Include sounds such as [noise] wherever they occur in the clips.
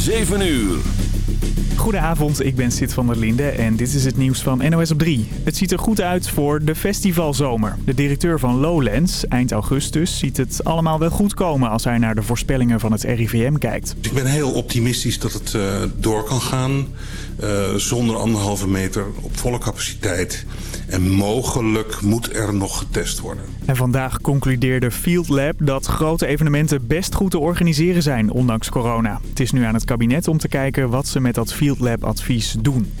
7 uur. Goedenavond, ik ben Sid van der Linde en dit is het nieuws van NOS op 3. Het ziet er goed uit voor de festivalzomer. De directeur van Lowlands, eind augustus, ziet het allemaal wel goed komen... als hij naar de voorspellingen van het RIVM kijkt. Ik ben heel optimistisch dat het uh, door kan gaan... Uh, zonder anderhalve meter op volle capaciteit. En mogelijk moet er nog getest worden. En vandaag concludeerde Field Lab dat grote evenementen best goed te organiseren zijn, ondanks corona. Het is nu aan het kabinet om te kijken wat ze met dat Field Lab advies doen.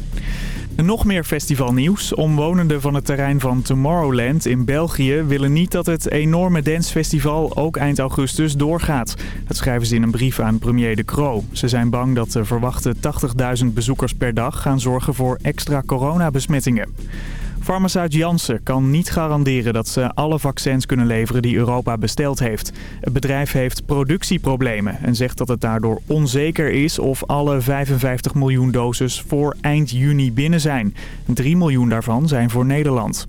Nog meer festivalnieuws. Omwonenden van het terrein van Tomorrowland in België willen niet dat het enorme dancefestival ook eind augustus doorgaat. Dat schrijven ze in een brief aan premier De Croo. Ze zijn bang dat de verwachte 80.000 bezoekers per dag gaan zorgen voor extra coronabesmettingen. Farmaceut Janssen kan niet garanderen dat ze alle vaccins kunnen leveren die Europa besteld heeft. Het bedrijf heeft productieproblemen en zegt dat het daardoor onzeker is of alle 55 miljoen doses voor eind juni binnen zijn. 3 miljoen daarvan zijn voor Nederland.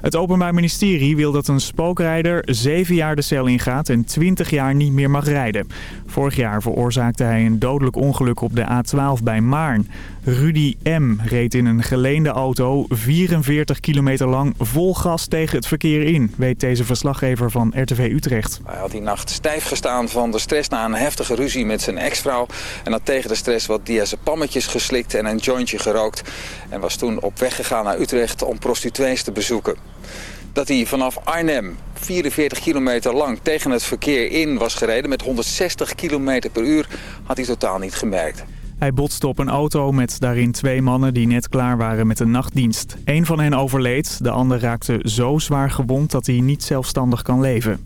Het Openbaar Ministerie wil dat een spookrijder 7 jaar de cel ingaat en 20 jaar niet meer mag rijden. Vorig jaar veroorzaakte hij een dodelijk ongeluk op de A12 bij Maarn. Rudy M. reed in een geleende auto 44 kilometer lang vol gas tegen het verkeer in, weet deze verslaggever van RTV Utrecht. Hij had die nacht stijf gestaan van de stress na een heftige ruzie met zijn ex-vrouw. En had tegen de stress wat diazepammetjes geslikt en een jointje gerookt. En was toen op weg gegaan naar Utrecht om prostituees te bezoeken dat hij vanaf Arnhem 44 kilometer lang tegen het verkeer in was gereden met 160 kilometer per uur, had hij totaal niet gemerkt. Hij botste op een auto met daarin twee mannen die net klaar waren met een nachtdienst. Eén van hen overleed, de ander raakte zo zwaar gewond dat hij niet zelfstandig kan leven.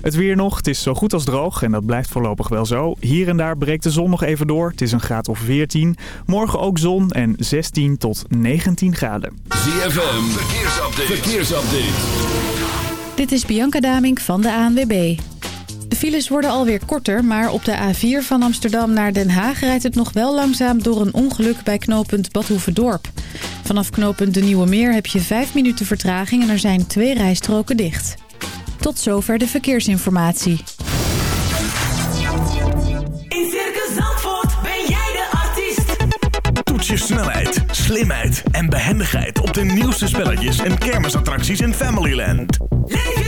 Het weer nog, het is zo goed als droog en dat blijft voorlopig wel zo. Hier en daar breekt de zon nog even door, het is een graad of 14. Morgen ook zon en 16 tot 19 graden. ZFM, verkeersupdate. verkeersupdate. Dit is Bianca Damink van de ANWB. De files worden alweer korter, maar op de A4 van Amsterdam naar Den Haag rijdt het nog wel langzaam door een ongeluk bij knooppunt Badhoevedorp. Vanaf knooppunt De Nieuwe Meer heb je 5 minuten vertraging en er zijn twee rijstroken dicht. Tot zover de verkeersinformatie. In Circus Zandvoort ben jij de artiest. Toets je snelheid, slimheid en behendigheid op de nieuwste spelletjes en kermisattracties in Familyland. Leef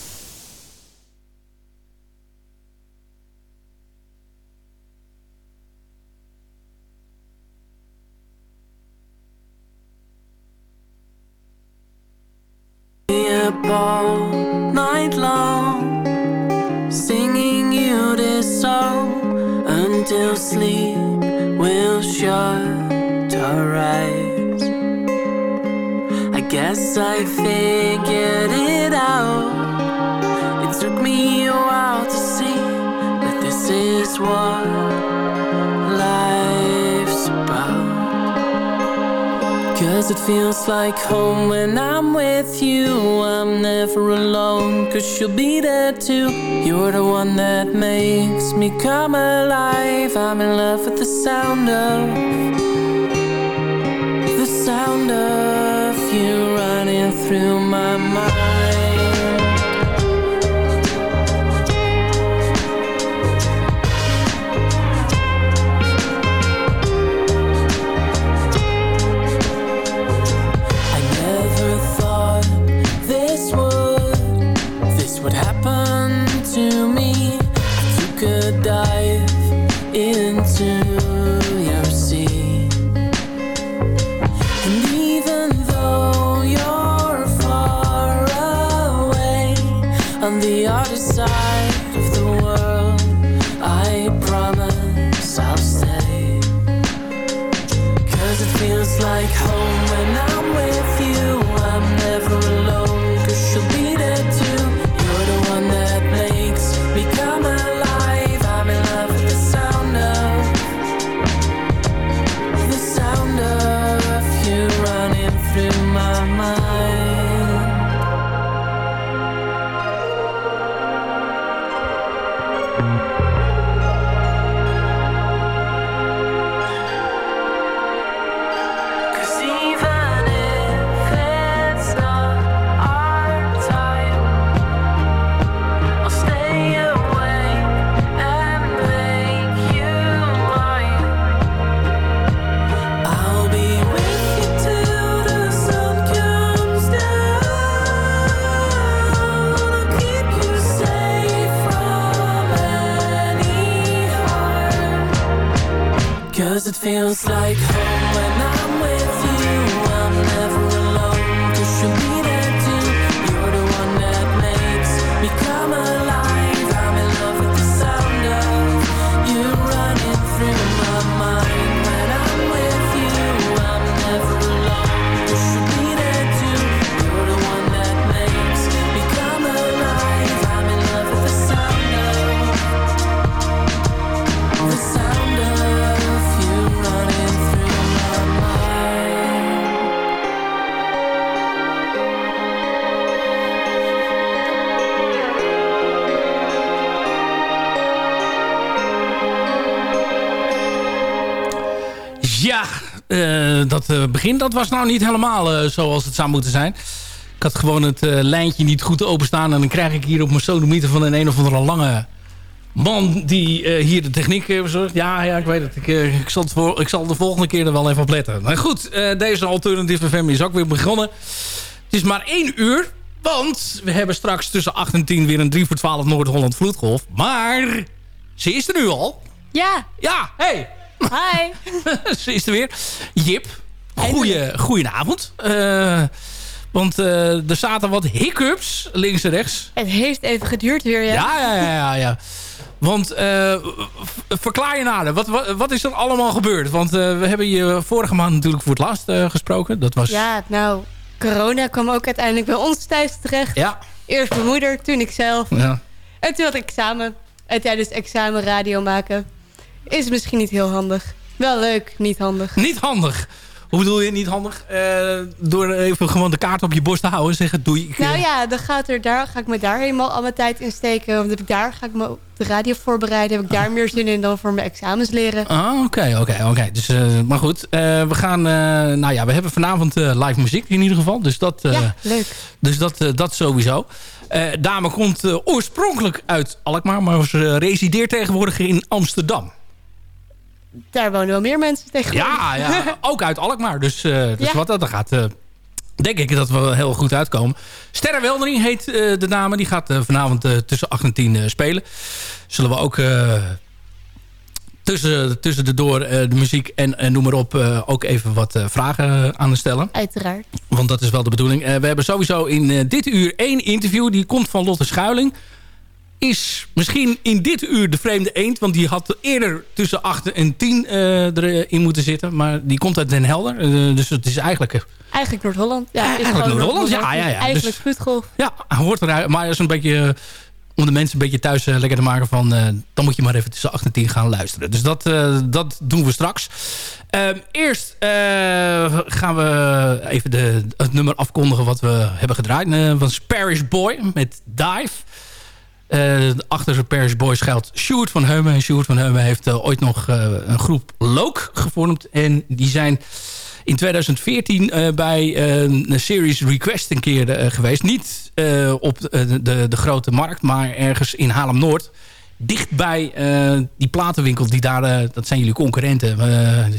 All night long, singing you this song until sleep will shut our eyes. I guess I figured it out. It took me a while to see that this is what Cause it feels like home when I'm with you. I'm never alone, cause you'll be there too. You're the one that makes me come alive. I'm in love with the sound of the sound of you running through my mind. Begin dat was nou niet helemaal eh, zoals het zou moeten zijn. Ik had gewoon het eh, lijntje niet goed openstaan... en dan krijg ik hier op mijn sodomieter van een een of andere lange man... die eh, hier de techniek eh, verzorgt. Ja, ja, ik weet het. Ik, eh, ik, zal het voor, ik zal de volgende keer er wel even op letten. Maar goed, eh, deze Alternative FM is ook weer begonnen. Het is maar één uur... Want we hebben straks tussen 8 en 10 weer een 3 voor 12 Noord-Holland vloedgolf. Maar ze is er nu al. Ja. Ja, hey. Hi. [laughs] Ze is er weer. Jip, goeie, goedenavond. Eh want eh, er zaten wat hiccups links en rechts. Het heeft even geduurd weer, ja. Ja, ja, ja, ja. ja. Want eh, verklaar je nader. Wat, wat, wat is er allemaal gebeurd? Want we hebben je vorige maand natuurlijk voor het laatst gesproken. Dat was... Ja, nou, corona kwam ook uiteindelijk bij ons thuis terecht. Ja. Eerst mijn moeder, toen ik zelf. Ja. En toen had ik examen. En tijdens examen radio maken is misschien niet heel handig. Wel leuk, niet handig. Niet handig. Hoe bedoel je niet handig? Eh, door even gewoon de kaart op je borst te houden en zeggen doei. Ik, Nou eh, ja, dan gaat er daar, ga ik me daar helemaal al mijn tijd in steken. Want heb ik daar ga ik me op de radio voorbereiden. Heb ik daar meer zin in dan voor mijn examens leren. Ah, oké, oké, oké. Dus, eh, maar goed, eh, we gaan... eh, nou ja, we hebben vanavond eh, live muziek in ieder geval. Dus dat, eh, ja, leuk. dus dat, dat sowieso. Eh dame komt oorspronkelijk uit Alkmaar... maar ze resideert tegenwoordig in Amsterdam. Daar wonen wel meer mensen tegenwoordig. Ja, ja [laughs] ook uit Alkmaar. Dus, eh, dus Ja. wat dat gaat... eh, denk ik dat we heel goed uitkomen. Sterre Weldering heet eh, de dame. Die gaat vanavond tussen 8 en 10 eh, spelen. Zullen we ook... Tussen, tussen de door de muziek en eh, noem maar op... ook even wat vragen aan te stellen. Uiteraard. Want dat is wel de bedoeling. We hebben sowieso in dit uur één interview. Die komt van Lotte Schuiling. Is misschien in dit uur de vreemde eend. Want die had eerder tussen 8 en 10 eh, erin moeten zitten. Maar die komt uit Den Helder. Eh, dus het is eigenlijk... eh, Eigenlijk Noord-Holland. Ja, eigenlijk Noord-Holland, ja, ja, ja. Eigenlijk Dus- vloedgolf. ja, hoort eruit. Maar is een beetje... om de mensen een beetje thuis lekker te maken van... dan moet je maar even tussen 8 en 10 gaan luisteren. Dus dat, dat doen we straks. Ehm, eerst gaan we even de, het nummer afkondigen wat we hebben gedraaid. Uh, was Parish Boy met Dive. Eh, achter de Parish Boy schuilt Sjoerd van Heumen. En Sjoerd van Heumen heeft eh, ooit nog eh, een groep Look gevormd. En die zijn in 2014 eh, bij een Series Request een keer geweest. Niet op de, de, de grote markt, maar ergens in Haarlem-Noord. Dicht bij eh, die platenwinkel, die daar, dat zijn jullie concurrenten.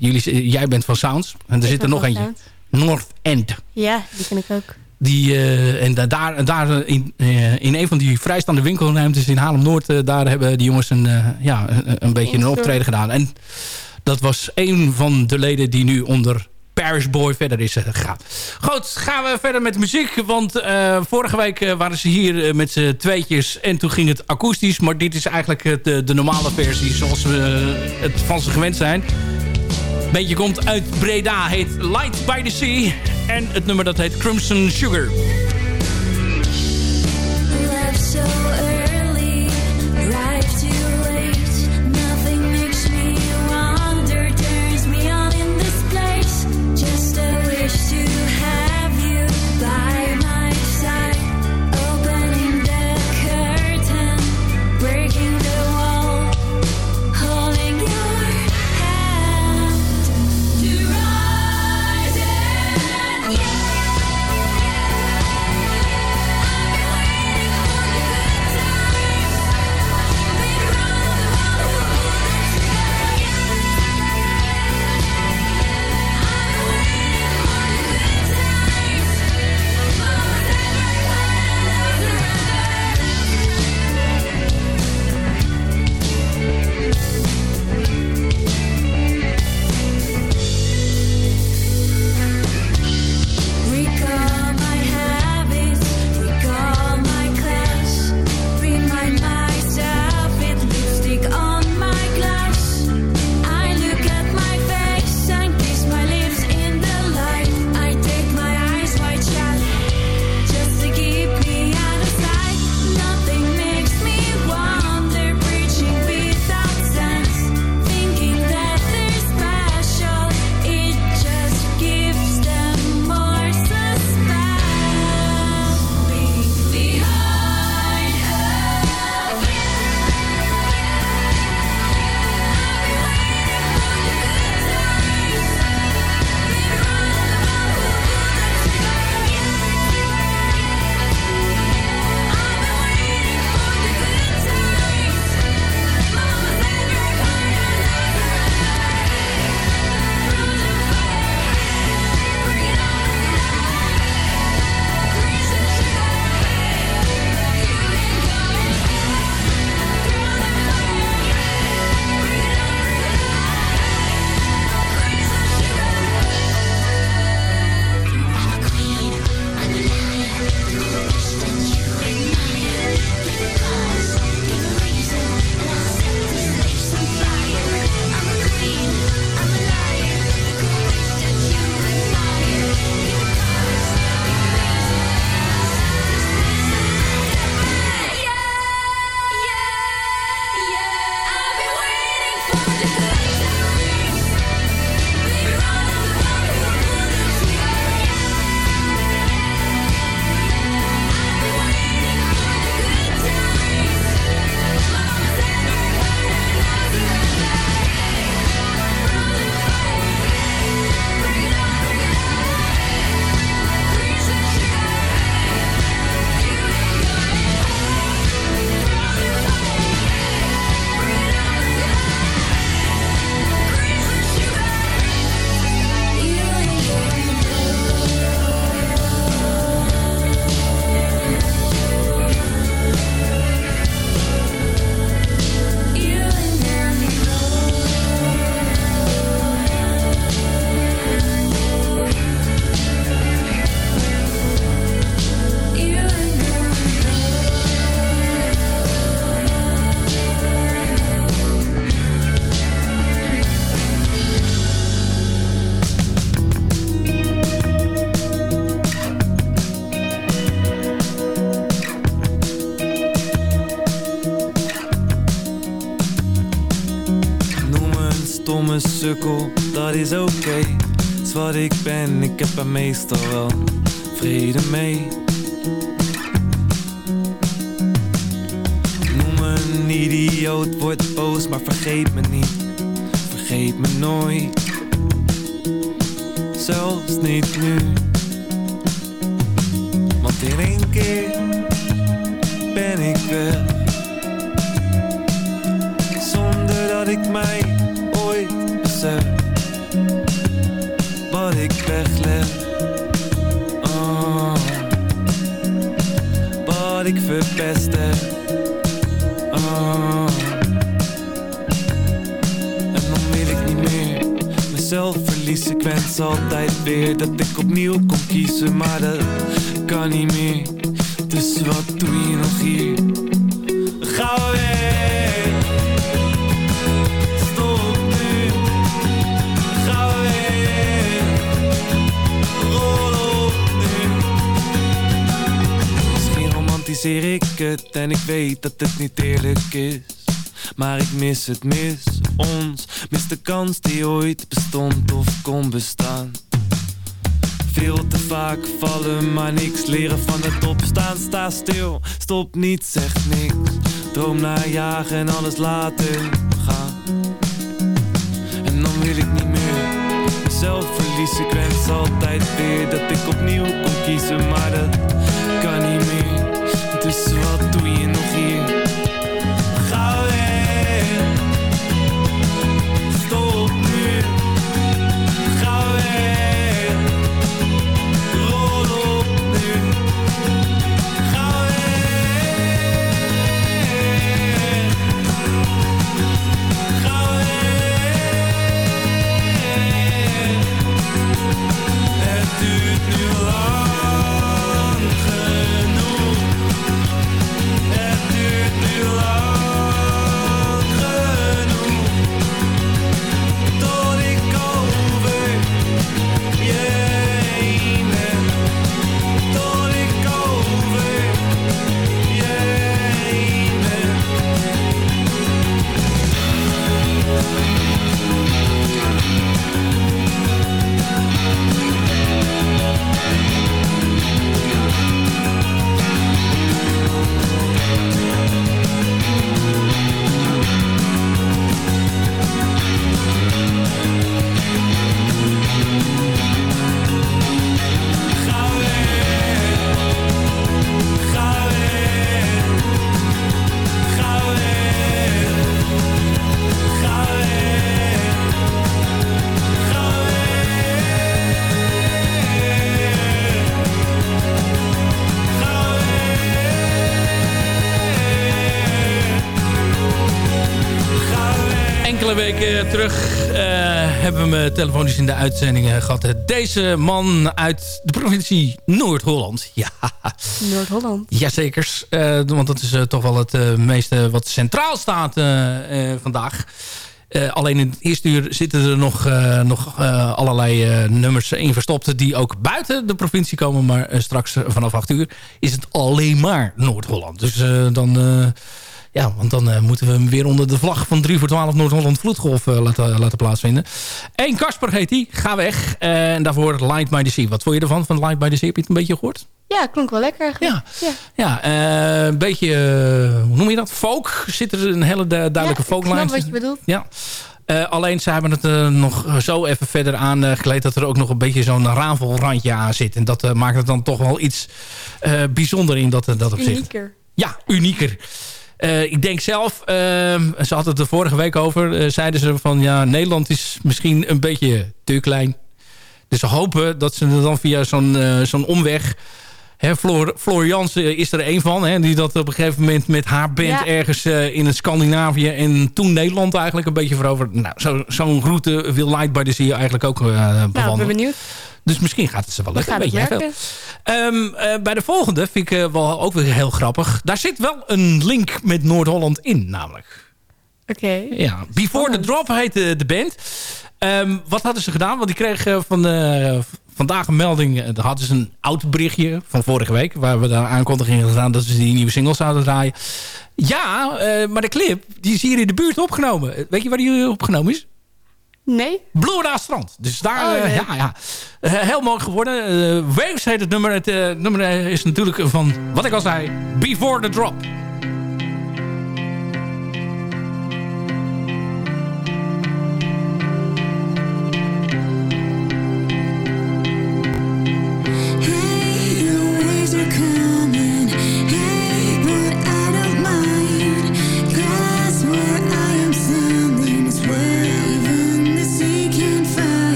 Jullie, jij bent van Sounds. En er zit er nog eentje. North End. Ja, die ken ik ook. Die, eh, en da- daar, daar in, eh, in een van die vrijstaande winkelruimtes in Haarlem-Noord... eh, daar hebben die jongens een, eh, ja, een, een beetje een optreden gedaan. En dat was een van de leden die nu onder Parish Boy verder is gegaan. Goed, gaan we verder met muziek. Want vorige week waren ze hier met z'n tweetjes en toen ging het akoestisch. Maar dit is eigenlijk de, de normale versie zoals we het van ze gewend zijn. Beetje komt uit Breda, heet Light by the Sea. En het nummer dat heet Crimson Sugar. Dat is oké. Is wat ik ben, ik heb er meestal wel vrede mee. Noem me een idioot, word boos, maar vergeet me niet. Vergeet me nooit. Zelfs niet nu. Mezelf verlies. Ik wens altijd weer dat ik opnieuw kon kiezen Maar dat kan niet meer. Dus wat doe je nog hier? Ga weg. Stop nu. Ga weg. Rol op nu. Misschien romantiseer ik het En ik weet dat het niet eerlijk is maar ik mis het, mis ons. Mis de kans die ooit bestond of kon bestaan. Veel te vaak vallen, maar niks leren van het opstaan. Sta stil, stop niet, zeg niks. Droom naar jagen en alles laten gaan. En dan wil ik niet meer. Mezelf verliezen Ik wens altijd weer dat ik opnieuw kon kiezen Maar dat kan niet meer. Dus wat terug eh, hebben we me telefonisch in de uitzending eh, gehad. Deze man uit de provincie Noord-Holland. Ja, Noord-Holland. Jazekers. Eh want dat is eh, toch wel het eh, meeste wat centraal staat eh, eh, vandaag. Eh, alleen in het eerste uur zitten er nog, eh, nog eh, allerlei eh, nummers in verstopt... die ook buiten de provincie komen. Maar eh, straks eh, vanaf 8 uur is het alleen maar Noord-Holland. Dus eh, dan... eh, ja, want dan eh, moeten we hem weer onder de vlag van 3 voor 12 Noord-Holland Vloedgolf eh, laten, laten plaatsvinden. Eén Kasper heet die. Ga weg. Eh, en daarvoor Light by the Sea. Wat vond je ervan, van Light by the Sea? Heb je het een beetje gehoord? Ja, klonk wel lekker eigenlijk. Ja. Ja, eh, een beetje, eh, hoe noem je dat? Folk. Zit er een hele du- duidelijke Ik folklijn. wat je bedoelt. Ja. Eh, alleen ze hebben het eh, nog zo even verder aangekleed... dat er ook nog een beetje zo'n rafelrandje aan zit. En dat eh, maakt het dan toch wel iets eh, bijzonder in dat, dat opzicht. Unieker. Ja, unieker. Eh, ik denk zelf, eh, ze hadden het er vorige week over... eh, zeiden ze van ja, Nederland is misschien een beetje te klein. Dus ze hopen dat ze er dan via zo'n eh, zo'n omweg... Hè, Floor, Floor Jansen is er een van. Hè, die dat op een gegeven moment met haar band Ja. ergens eh, in het Scandinavië... en toen Nederland eigenlijk een beetje veroverd. Nou, zo- zo'n route wil Light by the Sea eigenlijk ook eh Nou, ik ben bewandelen. benieuwd. Dus misschien gaat het ze wel lukken. veel. Ehm, eh, bij de volgende vind ik eh, wel ook weer heel grappig. Daar zit wel een link met Noord-Holland in, namelijk. Oké. Ja, Before the Drop heet de, band. Ehm, wat hadden ze gedaan? Want die kregen van eh, vandaag een melding. eh, Daar hadden ze een oud berichtje van vorige week. Waar we daar aankondiging gedaan dat ze die nieuwe singles zouden draaien. Ja, eh, maar de clip die is hier in de buurt opgenomen. Weet je waar die opgenomen is? Nee? Bloemendaal Strand. Dus daar, Oh, eh, nee. ja, ja. Eh, heel mooi geworden. Eh, Waves heet het nummer. Het eh, nummer eh, is natuurlijk van, wat ik al zei, Before the Drop.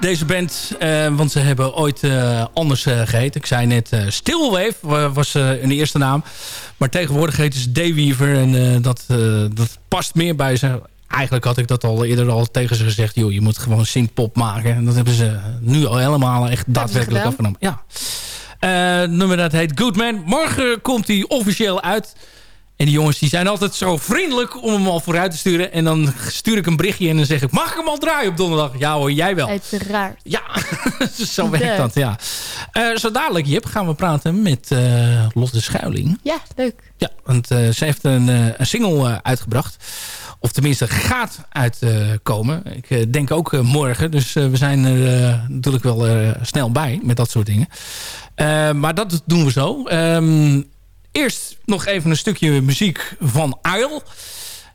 Deze band. eh, want ze hebben ooit eh, anders geheten. Ik zei net Stillwave wa- was hun eerste naam. Maar tegenwoordig heten ze Dayweaver. En dat, dat past meer bij ze. Eigenlijk had ik dat al eerder al tegen ze gezegd. Joh, je moet gewoon synthpop maken. En dat hebben ze nu al helemaal echt daadwerkelijk afgenomen. Ja. Nummer dat heet Goodman. Morgen komt hij officieel uit. En die jongens die zijn altijd zo vriendelijk om hem al vooruit te sturen. En dan stuur ik een berichtje en dan zeg ik... mag ik hem al draaien op donderdag? Ja hoor, jij wel. Uiteraard. Ja, [laughs] zo werkt dat, ja. Eh, zo dadelijk, Jip, gaan we praten met eh, Lotte Schuiling. Ja, leuk. Ja, want eh, ze heeft een, een single uitgebracht. Of tenminste, gaat uitkomen. ik denk ook morgen. Dus we zijn er natuurlijk wel snel bij met dat soort dingen. Maar dat doen we zo. Ehm, eerst nog even een stukje muziek van Uil.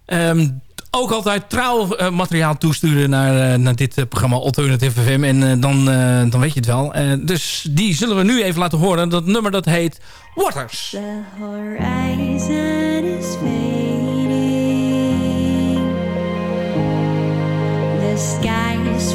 Ehm, ook altijd trouw eh, materiaal toesturen naar, eh, naar dit eh, programma Alternative FM. En dan, dan weet je het wel. Dus die zullen we nu even laten horen. Dat nummer dat heet Waters. The horizon is fading. The sky is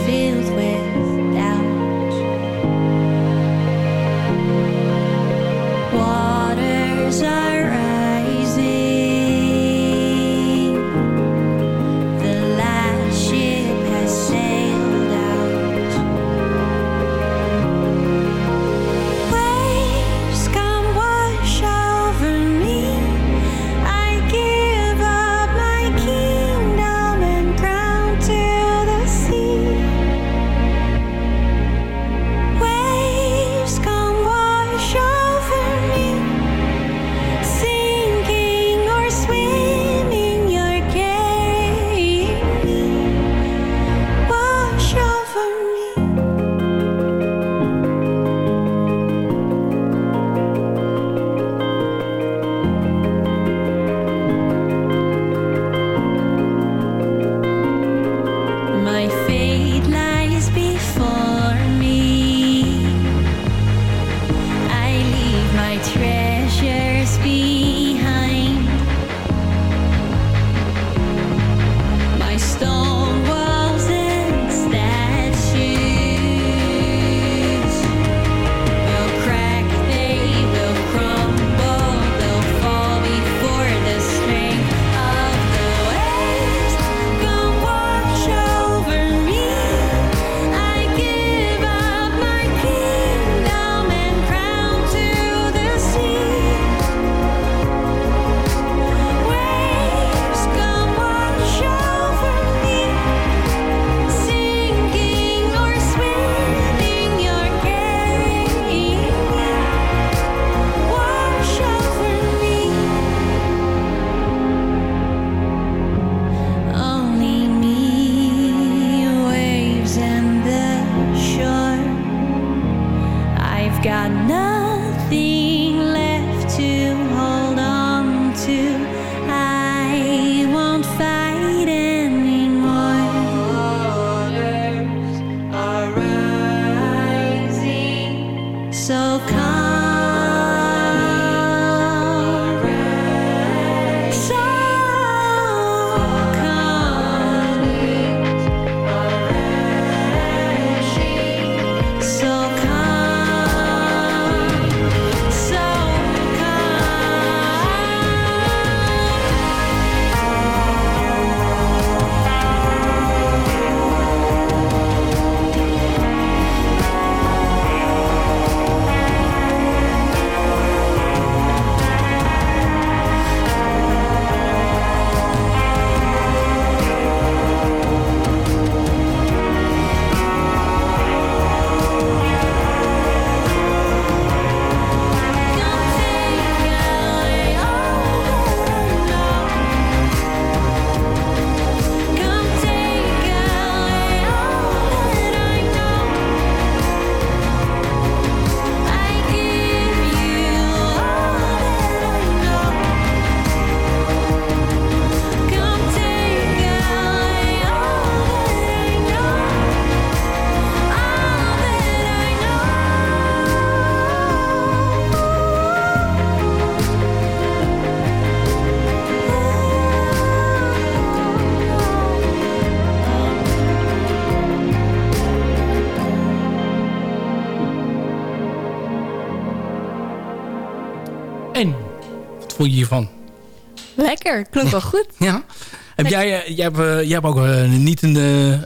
vond je hiervan? Lekker, klonk wel goed. Ja. Heb jij, eh, jij, hebt, eh, jij hebt ook eh, niet een,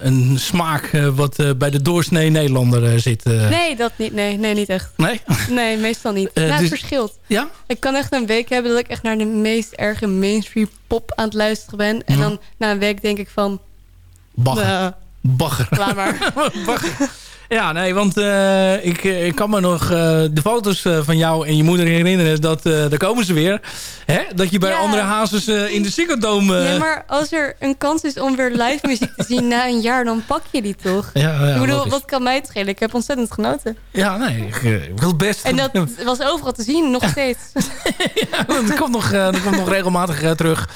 een smaak wat bij de doorsnee Nederlander zit? Nee, dat niet. Nee, nee, niet echt. Nee? [laughs] Nee, meestal niet. Nou, het dus- verschilt. Ja? Ik kan echt een week hebben dat ik echt naar de meest erge mainstream pop aan het luisteren ben. En Ja. dan na een week denk ik van... Bagger. eh, Bagger. laat maar. [laughs] Bagger. Ja, nee, want eh, ik, eh, ik kan me nog eh, de foto's van jou en je moeder herinneren. Dat, daar komen ze weer. Hè? Dat je bij Ja. andere hazes in de eh, Nee, maar als er een kans is om weer live muziek te zien na een jaar, dan pak je die toch? Ja, ja, ik bedoel, wat kan mij het schelen? Ik heb ontzettend genoten. Ja, nee, ik, wil best. En dat was overal te zien, nog steeds. [laughs] dat komt nog, dat komt nog regelmatig terug.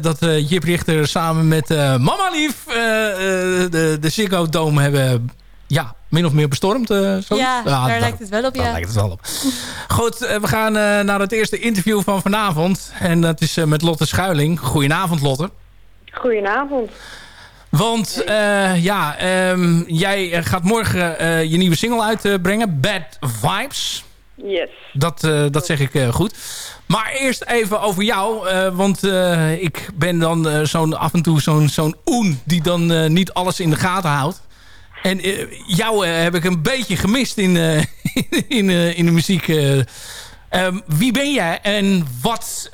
Dat Jip Richter samen met Mama Lief de, de Ziggo Dome hebben... Ja, min of meer bestormd. eh, zo. Ja, daar lijkt het wel op, Daar ja. lijkt het wel op. Goed, eh, we gaan eh, naar het eerste interview van vanavond. En dat is eh, met Lotte Schuiling. Goedenavond, Lotte. Goedenavond. Want eh, ja, ehm, jij gaat morgen eh, je nieuwe single uitbrengen. Bad Vibes. Yes. Dat, eh, dat zeg ik eh, goed. Maar eerst even over jou. eh, want eh, ik ben dan zo'n af en toe zo'n zo'n oen... die dan eh, niet alles in de gaten houdt. En eh, jou eh, heb ik een beetje gemist in, eh, [laughs] in, in de muziek. eh. Ehm, wie ben jij en wat,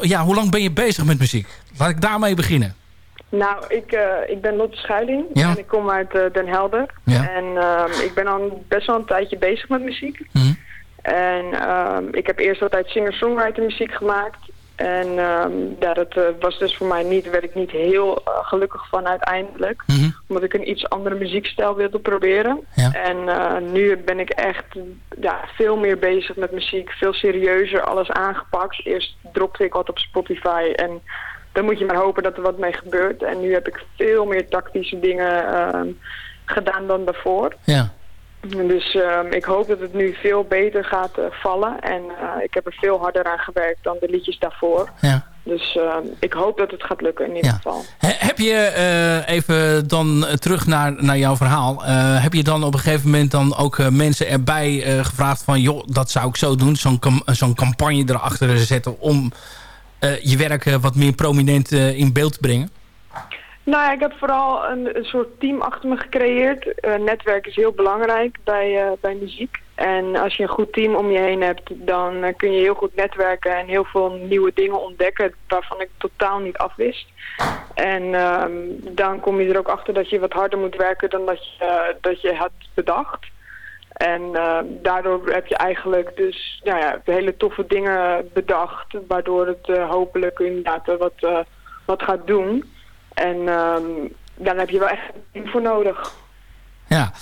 ja, hoe lang ben je bezig met muziek? Laat ik daarmee beginnen. Nou, ik, ik ben Lotte Schuiling Ja. en ik kom uit Den Helder. Ja. En ehm, ik ben al best wel een tijdje bezig met muziek. Mhm. En ehm, ik heb eerst altijd singer-songwriter muziek gemaakt. En ehm, ja, dat eh, was dus voor mij niet, werd ik niet heel eh, gelukkig van uiteindelijk. Mhm. Omdat ik een iets andere muziekstijl wilde proberen. Ja. En eh, nu ben ik echt ja, veel meer bezig met muziek. Veel serieuzer alles aangepakt. Eerst dropte ik wat op Spotify en dan moet je maar hopen dat er wat mee gebeurt. En nu heb ik veel meer tactische dingen ehm, gedaan dan daarvoor. Ja. Dus ehm, ik hoop dat het nu veel beter gaat eh, vallen. En eh, ik heb er veel harder aan gewerkt dan de liedjes daarvoor. Ja. Dus ehm, ik hoop dat het gaat lukken in ieder Ja. geval. He- Heb je eh, even dan terug naar, naar jouw verhaal. heb je dan op een gegeven moment dan ook mensen erbij gevraagd van... joh, dat zou ik zo doen. Zo'n zo'n campagne erachter zetten om je werk wat meer prominent in beeld te brengen? Nou ja, ik heb vooral een, soort team achter me gecreëerd. Eh, netwerk is heel belangrijk bij, eh, bij muziek. En als je een goed team om je heen hebt, dan eh, kun je heel goed netwerken en heel veel nieuwe dingen ontdekken waarvan ik totaal niet afwist. En ehm, dan kom je er ook achter dat je wat harder moet werken dan dat je, dat je had bedacht. En daardoor heb je eigenlijk dus nou ja, hele toffe dingen bedacht, waardoor het hopelijk inderdaad wat, wat gaat doen. En ehm, dan heb je wel echt een voor nodig. Ja,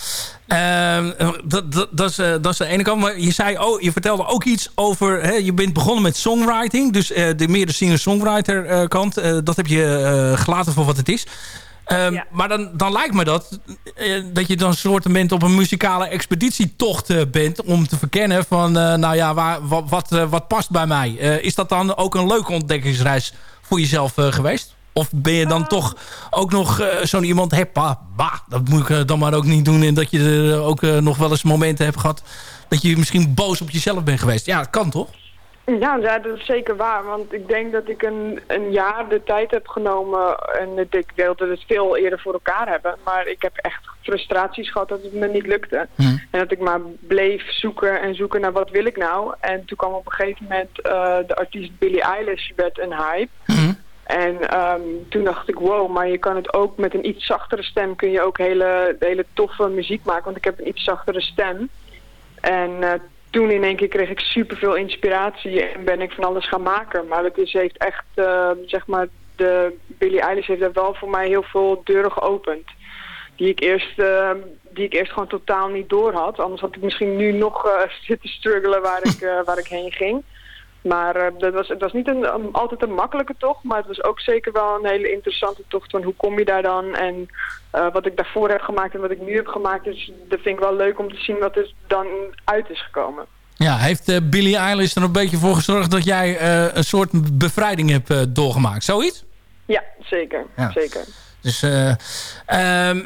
Ehm, dat, dat, dat, is, eh, dat is de ene kant. Maar je, zei, oh, je vertelde ook iets over... Hè, je bent begonnen met songwriting. Dus eh, de meer de singer-songwriter eh, kant. dat heb je gelaten voor wat het is. Ehm, Maar dan, dan lijkt me dat... dat je dan een soort bent op een muzikale expeditietocht bent... om te verkennen van... nou ja, waar, wat, wat, wat past bij mij? Is dat dan ook een leuke ontdekkingsreis voor jezelf geweest? Of ben je dan toch ook nog eh, zo'n iemand... Hey, pa, bah, dat moet ik eh, dan maar ook niet doen. En dat je er ook eh, nog wel eens momenten hebt gehad... dat je misschien boos op jezelf bent geweest. Ja, dat kan toch? Ja, ja, dat is zeker waar. Want ik denk dat ik een, een jaar de tijd heb genomen. En ik wilde het veel eerder voor elkaar hebben. Maar ik heb echt frustraties gehad dat het me niet lukte. En dat ik maar bleef zoeken en zoeken naar wat wil ik nou. En toen kwam op een gegeven moment de artiest Billie Eilish werd een hype. En ehm, toen dacht ik, wow, maar je kan het ook met een iets zachtere stem... kun je ook hele, hele toffe muziek maken. Want ik heb een iets zachtere stem. En eh, toen in één keer kreeg ik superveel inspiratie en ben ik van alles gaan maken. Maar het is, heeft echt, eh, zeg maar, de Billie Eilish heeft daar wel voor mij heel veel deuren geopend. Die ik eerst, eh, die ik eerst gewoon totaal niet door had. Anders had ik misschien nu nog eh, [laughs] zitten struggelen waar ik, waar ik heen ging. Maar eh, dat was, het was niet een, altijd een makkelijke tocht, maar het was ook zeker wel een hele interessante tocht van hoe kom je daar dan en eh, wat ik daarvoor heb gemaakt en wat ik nu heb gemaakt. Dus dat vind ik wel leuk om te zien wat er dan uit is gekomen. Ja, heeft eh, Billie Eilish er een beetje voor gezorgd... dat jij een soort bevrijding hebt doorgemaakt? Zoiets? Ja, zeker. Ja. zeker. Dus eh, ehm,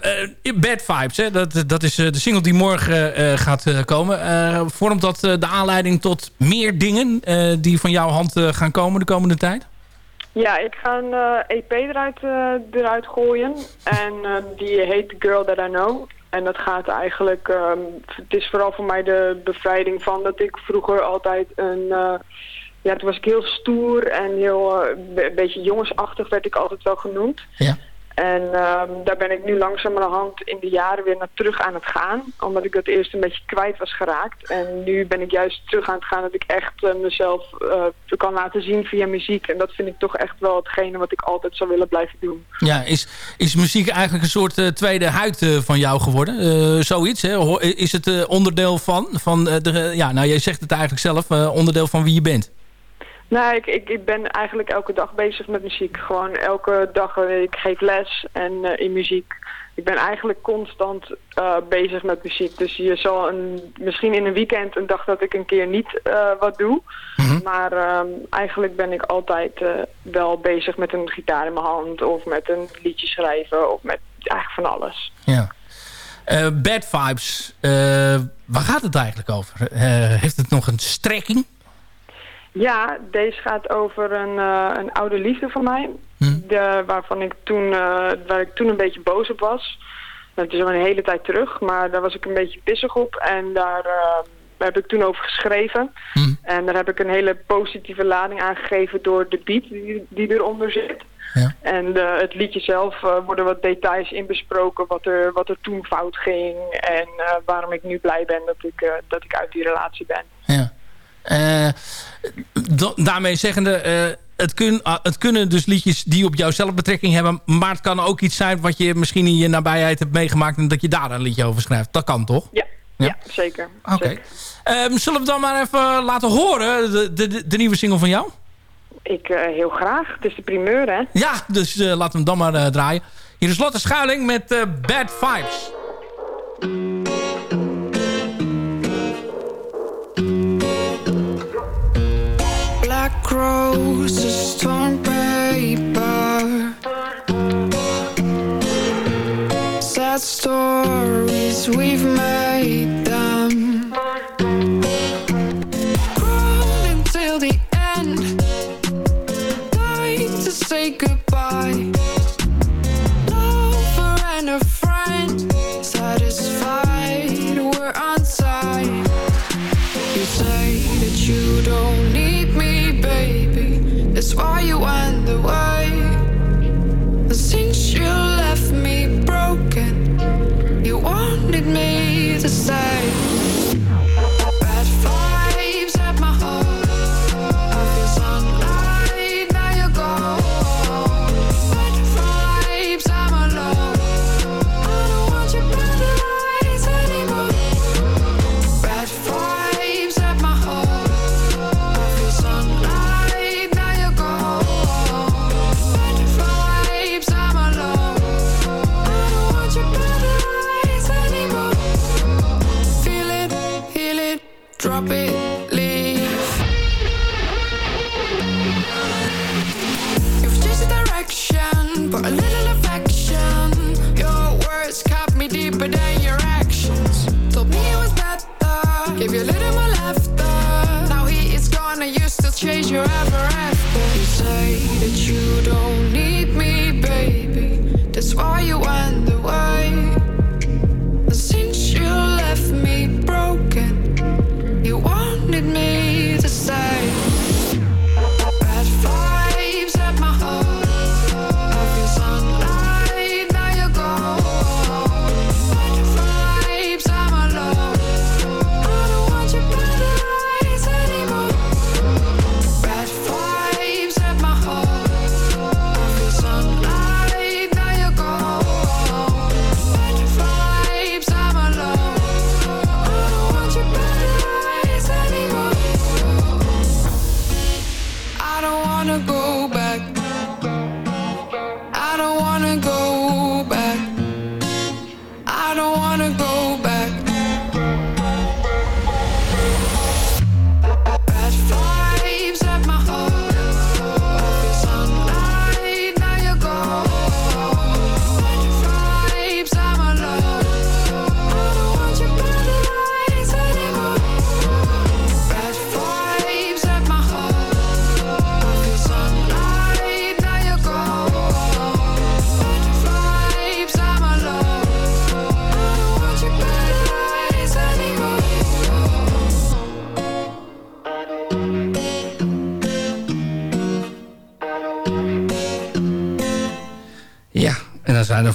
eh, Bad Vibes, hè? Dat, dat is eh, de single die morgen gaat komen. Vormt dat de aanleiding tot meer dingen die van jouw hand gaan komen de komende tijd? Ja, ik ga een EP eruit, eh, eruit gooien. En eh, die heet The Girl That I Know. En dat gaat eigenlijk... ehm, het is vooral voor mij de bevrijding van dat ik vroeger altijd een... ja, toen was ik heel stoer en heel... een beetje jongensachtig werd ik altijd wel genoemd. Ja. En ehm, daar ben ik nu langzamerhand in de jaren weer naar terug aan het gaan. Omdat ik dat eerst een beetje kwijt was geraakt. En nu ben ik juist terug aan het gaan dat ik echt eh, mezelf eh, kan laten zien via muziek. En dat vind ik toch echt wel hetgene wat ik altijd zou willen blijven doen. Ja, is, is muziek eigenlijk een soort eh, tweede huid van jou geworden? Zoiets, hè? Is het onderdeel van, van de, ja, nou jij zegt het eigenlijk zelf, onderdeel van wie je bent? Nou, ik, ik, ik ben eigenlijk elke dag bezig met muziek. Gewoon elke dag, ik geef les en eh, in muziek. Ik ben eigenlijk constant eh, bezig met muziek. Dus je zal een, misschien in een weekend een dag dat ik een keer niet eh, wat doe. Maar ehm, eigenlijk ben ik altijd wel bezig met een gitaar in mijn hand. Of met een liedje schrijven. Of met eigenlijk van alles. Ja. Bad Vibes, waar gaat het eigenlijk over? Heeft het nog een strekking? Ja, deze gaat over een, eh, een oude liefde van mij. De, waarvan ik toen, eh, waar ik toen een beetje boos op was. Het is al een hele tijd terug, maar daar was ik een beetje pissig op. En daar eh, heb ik toen over geschreven. En daar heb ik een hele positieve lading aan gegeven door de beat die, die eronder zit. En de, het liedje zelf worden wat details in besproken wat er, wat er toen fout ging. En waarom ik nu blij ben dat ik, dat ik uit die relatie ben. Da- daarmee zeggende, eh, het, kun, ah, het kunnen dus liedjes die op jouzelf betrekking hebben... maar het kan ook iets zijn wat je misschien in je nabijheid hebt meegemaakt... en dat je daar een liedje over schrijft. Dat kan toch? Ja, Ja. ja zeker. Oké. Ehm, zullen we dan maar even laten horen, de, de, de, nieuwe single van jou? Ik eh, heel graag. Het is de primeur, hè? Ja, dus eh, laten we hem dan maar draaien. Hier is Lotte Schuiling met Bad Vibes. Roses, torn paper. Sad stories, we've made why you wonder why treasure ever after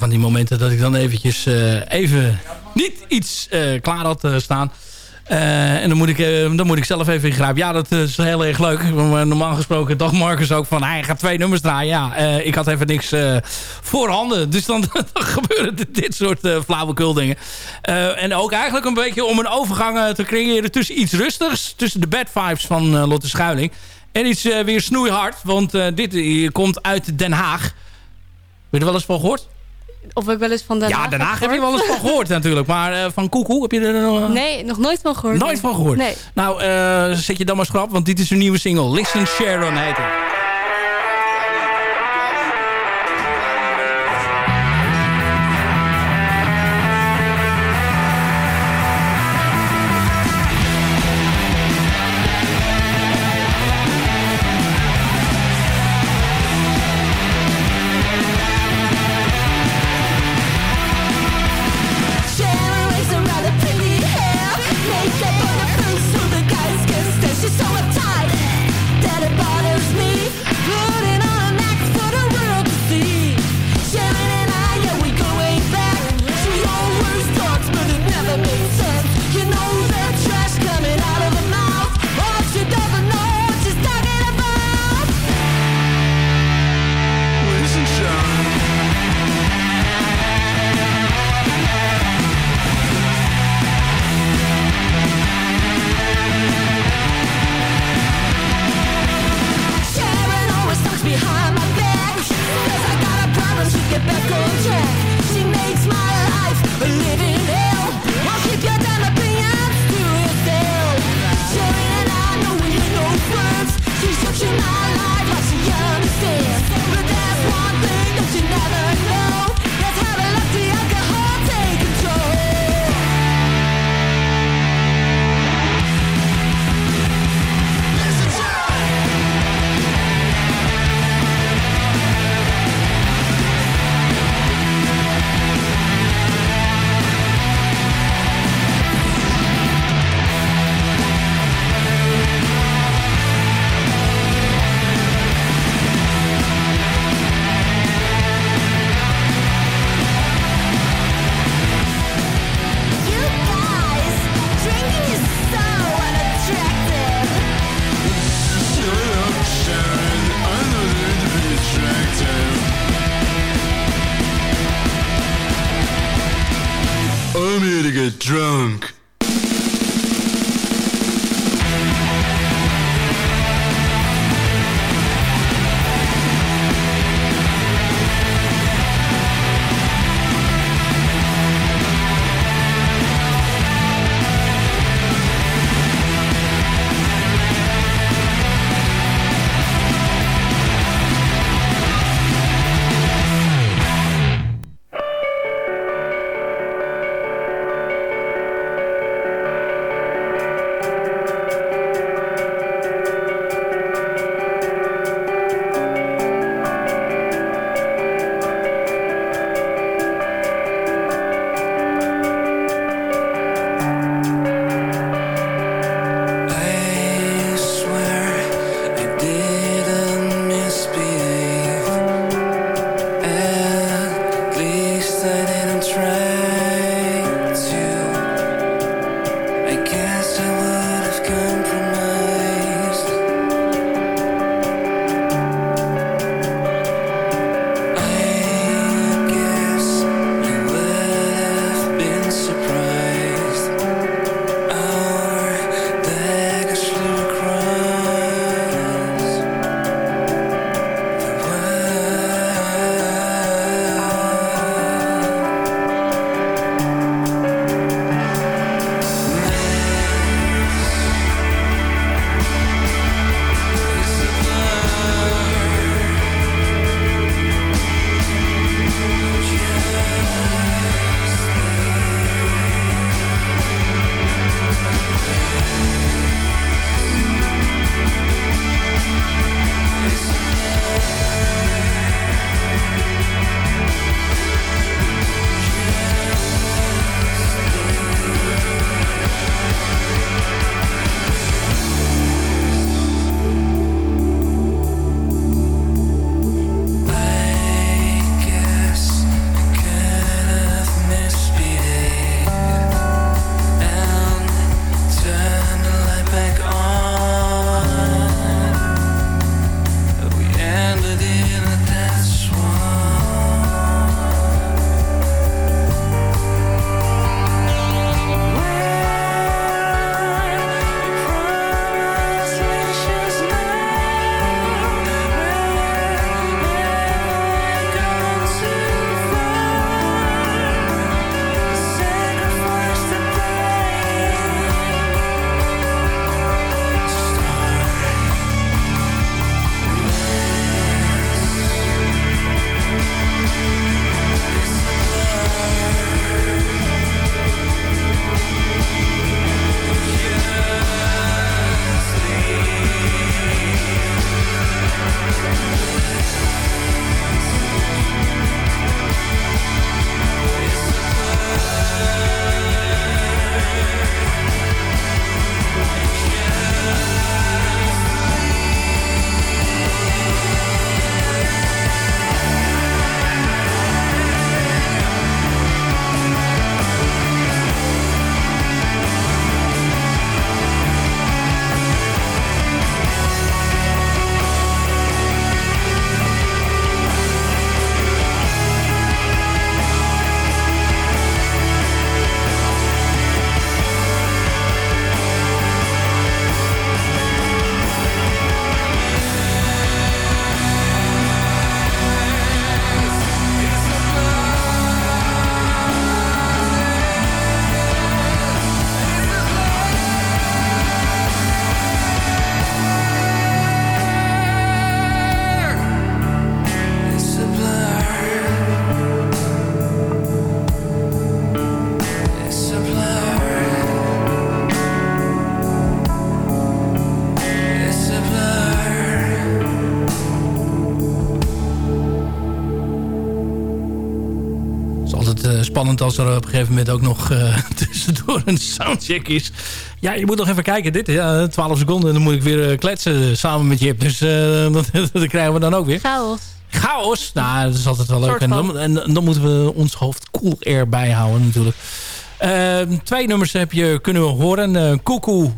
die momenten dat ik dan eventjes eh, even niet iets eh, klaar had eh, staan. En dan moet, ik, dan moet ik zelf even ingrijpen. Ja, dat is heel erg leuk. Normaal gesproken dacht Marcus ook van... hij gaat twee nummers draaien. Ja, ik had even niks voorhanden. Dus [laughs] dan, gebeuren dit, soort flauwekul dingen. En ook eigenlijk een beetje om een overgang te creëren... tussen iets rustigs. Tussen de bad vibes van Lotte Schuiling. En iets weer snoeihard. Want dit komt uit Den Haag. Heb je er wel eens van gehoord? Of ik wel eens van Den Ja, Den Haag heb je wel eens van gehoord natuurlijk. Maar eh, van Koekoe heb je er nog... Nee, nog nooit van gehoord. Nooit van gehoord? Nee. Nou, eh, zet je dan maar schrap, want dit is een nieuwe single. Listen Sharon heet het. Er op een gegeven moment ook nog eh, [laughs] tussendoor een soundcheck is. Ja, je moet nog even kijken. Dit, ja, 12 seconden en dan moet ik weer eh, kletsen samen met Jip. Dus eh, [laughs] dat, dat krijgen we dan ook weer. Chaos. Chaos. Nou, dat is altijd wel leuk. En dan, en dan moeten we ons hoofd cool air bijhouden natuurlijk. Ehm, twee nummers heb je kunnen horen. Eh Koekoe.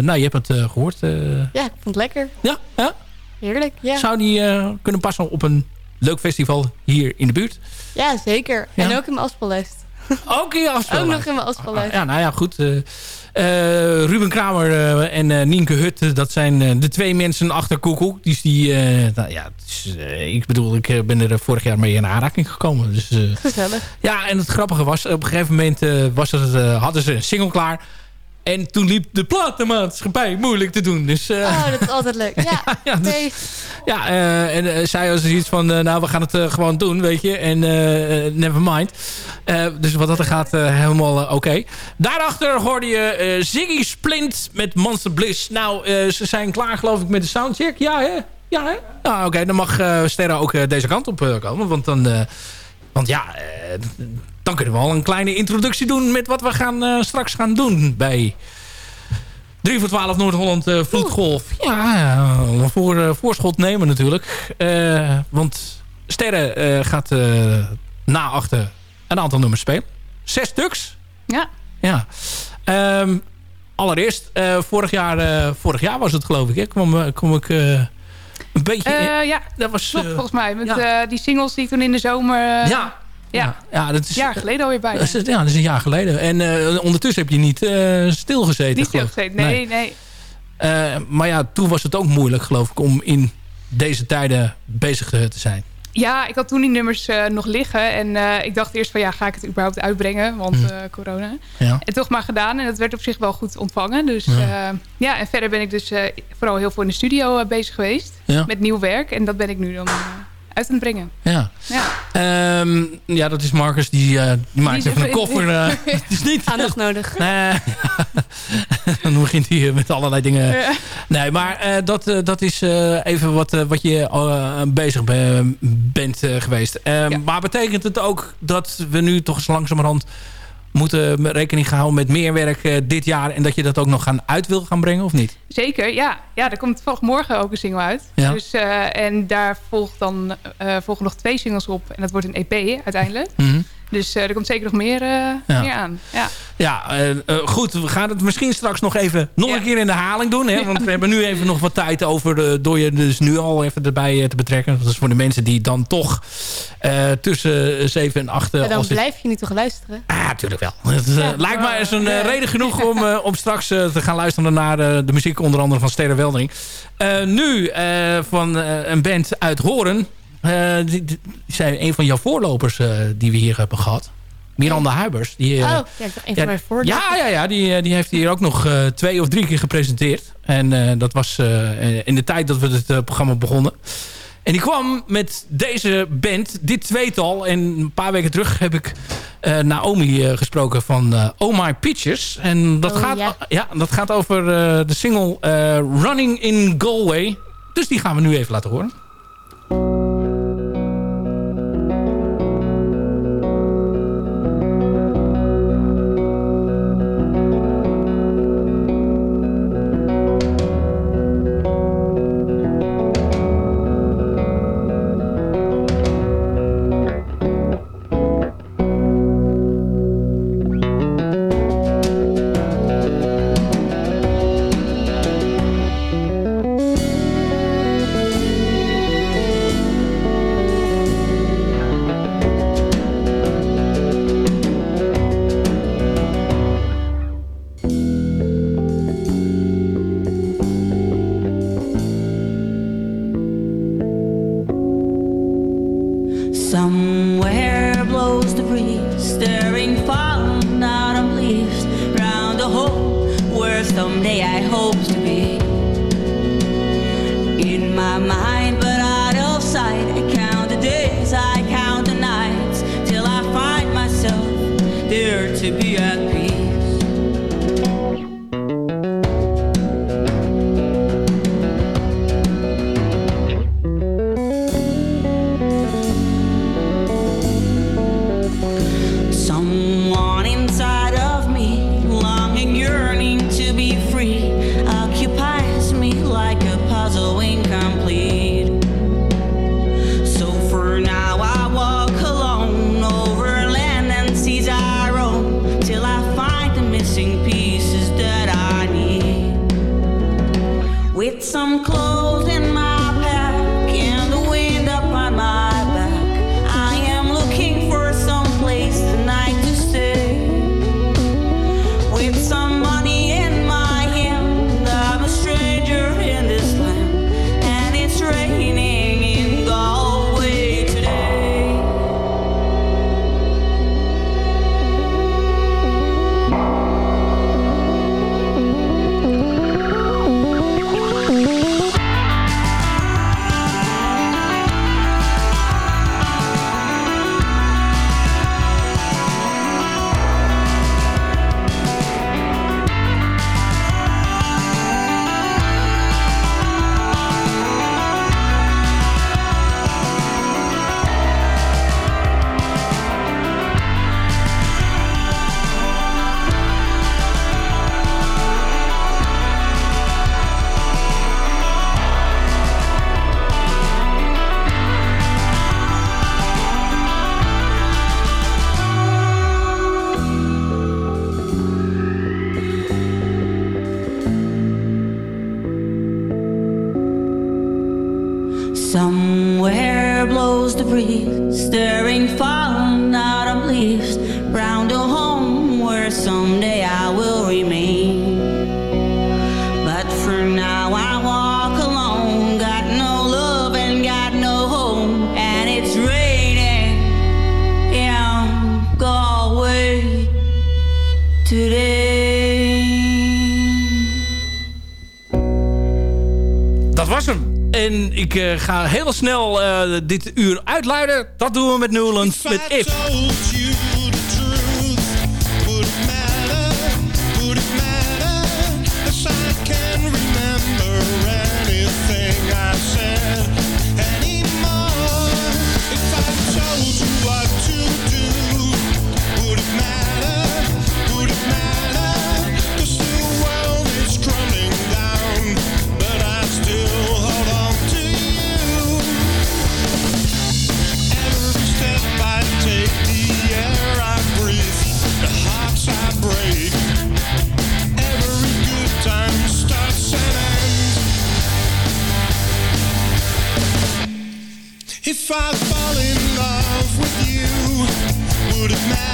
nou, je hebt het eh, gehoord. eh. Ja, ik vond het lekker. ja, ja. Heerlijk, ja. Zou die kunnen passen op een leuk festival hier in de buurt? Ja, zeker. Ja? En ook in afspeellijst. [laughs] Ook in je afspeellijst? Ook nog in mijn afspeellijst. Ja, nou ja, goed. eh, eh, Ruben Kramer eh, en Nienke Hutte, dat zijn de twee mensen achter Koekoek. Dus die, nou ja, ik bedoel, ik ben er vorig jaar mee in aanraking gekomen. Dus, Gezellig. ja, en het grappige was, op een gegeven moment was het, hadden ze een single klaar. En toen liep de platenmaatschappij moeilijk te doen. Dus, eh, Oh, dat is altijd leuk. [laughs] Ja, ja, dus- nee. ja, eh, en eh, zij was zoiets van, eh, nou, we gaan het gewoon doen, weet je. En never mind. Dus wat dat er gaat, helemaal oké. Daarachter hoorde je Ziggy Splint met Monster Bliss. Nou, ze zijn klaar geloof ik met de soundcheck. Ja, hè? Ja, hè? Nou, oké, dan mag Sterren ook deze kant op komen. Want dan... want ja, dan kunnen we al een kleine introductie doen... met wat we gaan, eh, straks gaan doen bij... 3 voor 12 Noord-Holland eh Vloedgolf. Ja, ja, voor, eh, voorschot nemen natuurlijk. Eh, want Sterren eh, gaat eh, na achter een aantal nummers spelen. Zes stuks. Ja. Ja. Ehm, allereerst, eh, vorig, jaar, eh, vorig jaar was het geloof ik. Hè? Kom, eh, kom ik eh, een beetje... Eh, ja, dat was klopt eh, volgens mij. Met eh, die singles die toen in de zomer... eh, Ja. Ja. ja, dat is Een jaar geleden alweer bij. Ja, dat is een jaar geleden. En eh, ondertussen heb je niet eh, stilgezeten. Niet stilgezeten. Nee, nee. Eh, maar ja, toen was het ook moeilijk, geloof ik, om in deze tijden bezig te zijn. Ja, ik had toen die nummers eh, nog liggen. En eh, ik dacht eerst van ja, ga ik het überhaupt uitbrengen? Want Hm. eh, corona. Ja. En toch maar gedaan. En dat werd op zich wel goed ontvangen. Dus Ja. ja, en verder ben ik dus eh, vooral heel veel in de studio eh, bezig geweest. Ja. Met nieuw werk. En dat ben ik nu dan eh, uit aan het brengen. Ja. Ja. Ehm, ja, dat is Marcus. Die, eh, die maakt Die- even een [laughs] koffer. eh, [laughs] het is niet... Aandacht nodig. [laughs] Nee, dan begint hij eh, met allerlei dingen. Ja. Nee, maar eh, dat, dat is eh, even wat, wat je bezig be- bent geweest. Eh, Maar betekent het ook dat we nu toch eens langzamerhand moeten rekening houden met meer werk eh, dit jaar... en dat je dat ook nog gaan uit wil gaan brengen, of niet? Zeker, ja. Ja, er komt volgens morgen ook een single uit. Ja. Dus, eh, en daar volgt dan, eh, volgen nog twee singles op. En dat wordt een EP uiteindelijk. Mhm. Dus eh, er komt zeker nog meer, eh, Ja. meer aan. Ja. Ja, eh, eh, goed. We gaan het misschien straks nog even nog een keer in de herhaling doen. Hè? Want we hebben nu even nog wat tijd over. De, door je dus nu al even erbij eh, te betrekken. Dat is voor de mensen die dan toch eh, tussen 7 en 8... Ja, dan blijf je niet toch luisteren? Ja, natuurlijk wel. Het lijkt mij eens een reden genoeg om, [laughs] eh, om straks te gaan luisteren naar eh, de muziek onder andere van Sterre Weldering. Eh, nu eh, van eh, een band uit Horen. Eh, die, die zijn een van jouw voorlopers eh, die we hier hebben gehad. Miranda Huibers. Die, eh, oh, ja, ik een van mijn voorlopers. ja, ja, ja die, die heeft hier ook nog twee of drie keer gepresenteerd. En dat was in de tijd dat we het programma begonnen. En die kwam met deze band, dit tweetal. En een paar weken terug heb ik Naomi gesproken van Oh My Pictures. En dat, Oh, gaat, ja. ja. dat gaat over de single Running in Galway. Dus die gaan we nu even laten horen. Ik eh, ga heel snel eh, dit uur uitluiden. Dat doen we met Newlands, met If. If I fall in love with you, would it matter?